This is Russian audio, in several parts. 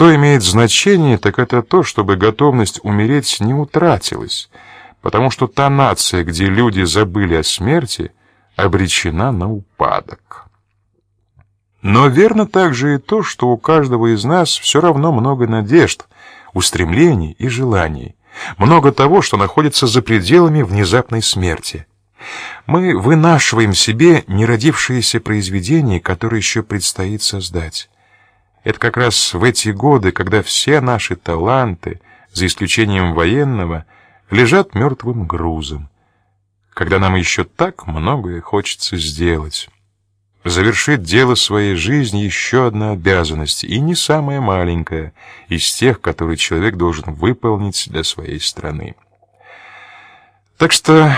Что имеет значение, так это то, чтобы готовность умереть не утратилась, потому что та нация, где люди забыли о смерти, обречена на упадок. Но верно также и то, что у каждого из нас все равно много надежд, устремлений и желаний, много того, что находится за пределами внезапной смерти. Мы вынашиваем себе неродившиеся произведения, которые еще предстоит создать. Это как раз в эти годы, когда все наши таланты, за исключением военного, лежат мертвым грузом, когда нам еще так многое хочется сделать. Завершить дело своей жизни еще одна обязанность, и не самая маленькая из тех, которые человек должен выполнить для своей страны. Так что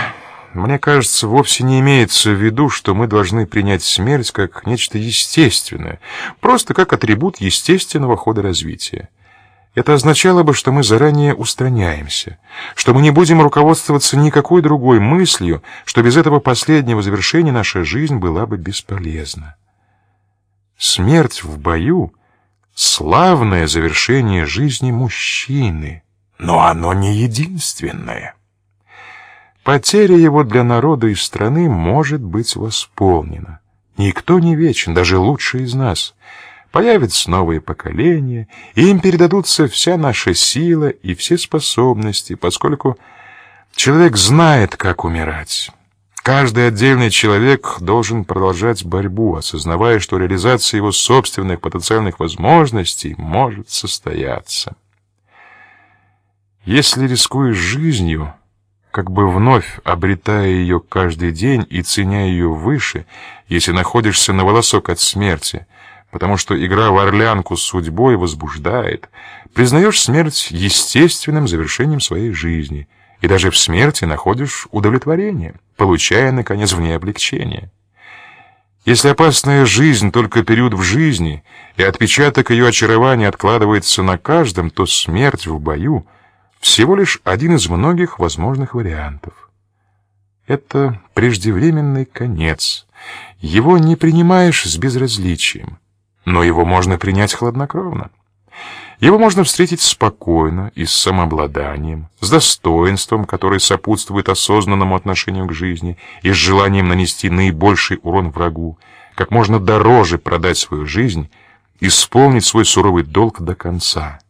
мне кажется, вовсе не имеется в виду, что мы должны принять смерть как нечто естественное, просто как атрибут естественного хода развития. Это означало бы, что мы заранее устраняемся, что мы не будем руководствоваться никакой другой мыслью, что без этого последнего завершения наша жизнь была бы бесполезна. Смерть в бою — славное завершение жизни мужчины, но оно не единственное. Потеря его для народа и страны может быть восполнена. Никто не вечен, даже лучший из нас. Появятся новые поколения, и им передадутся вся наша сила и все способности, поскольку человек знает, как умирать. Каждый отдельный человек должен продолжать борьбу, осознавая, что реализация его собственных потенциальных возможностей может состояться. Если рискуешь жизнью, как бы вновь обретая ее каждый день и ценя ее выше, если находишься на волосок от смерти, потому что игра в орлянку с судьбой возбуждает, признаешь смерть естественным завершением своей жизни, и даже в смерти находишь удовлетворение, получая, наконец, в ней облегчение. Если опасная жизнь только период в жизни, и отпечаток ее очарования откладывается на каждом, то смерть в бою — всего лишь один из многих возможных вариантов. Это преждевременный конец. Его не принимаешь с безразличием, но его можно принять хладнокровно. Его можно встретить спокойно и с самообладанием, с достоинством, которое сопутствует осознанному отношению к жизни и с желанием нанести наибольший урон врагу, как можно дороже продать свою жизнь, исполнить свой суровый долг до конца.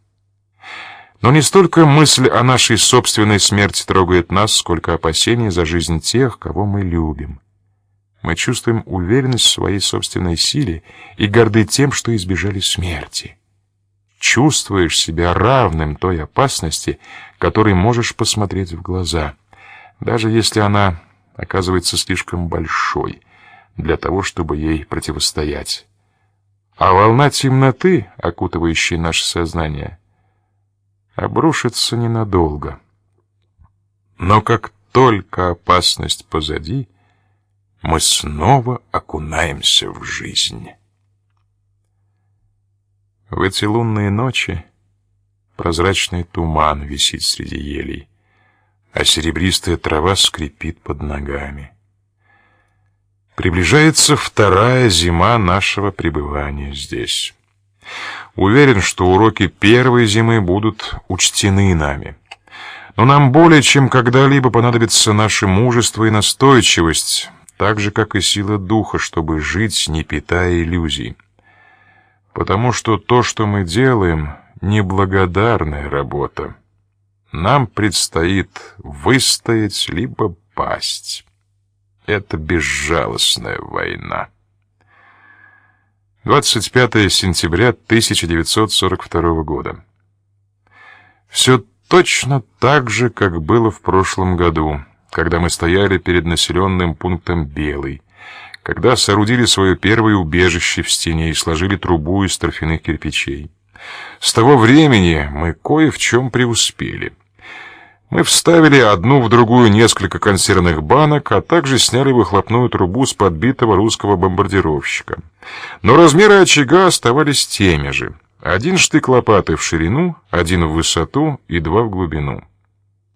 Но не столько мысль о нашей собственной смерти трогает нас, сколько опасения за жизнь тех, кого мы любим. Мы чувствуем уверенность в своей собственной силе и горды тем, что избежали смерти. Чувствуешь себя равным той опасности, которой можешь посмотреть в глаза, даже если она оказывается слишком большой для того, чтобы ей противостоять. А волна темноты, окутывающая наше сознание, обрушится ненадолго. Но как только опасность позади, мы снова окунаемся в жизнь. В эти лунные ночи прозрачный туман висит среди елей, а серебристая трава скрипит под ногами. Приближается вторая зима нашего пребывания здесь. Уверен, что уроки первой зимы будут учтены нами. Но нам более чем когда-либо понадобится наше мужество и настойчивость, так же, как и сила духа, чтобы жить, не питая иллюзий. Потому что то, что мы делаем, неблагодарная работа. Нам предстоит выстоять либо пасть. Это безжалостная война. 25 сентября 1942 года. Все точно так же, как было в прошлом году, когда мы стояли перед населенным пунктом Белый, когда соорудили свое первое убежище в стене и сложили трубу из торфяных кирпичей. С того времени мы кое в чем преуспели. Мы вставили одну в другую несколько консервных банок, а также сняли выхлопную трубу с подбитого русского бомбардировщика. Но размеры очага оставались теми же. Один штык лопаты в ширину, один в высоту и два в глубину.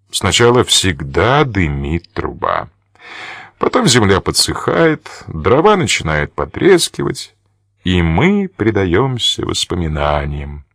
Сначала всегда дымит труба. Потом земля подсыхает, дрова начинают потрескивать, и мы предаемся воспоминаниям.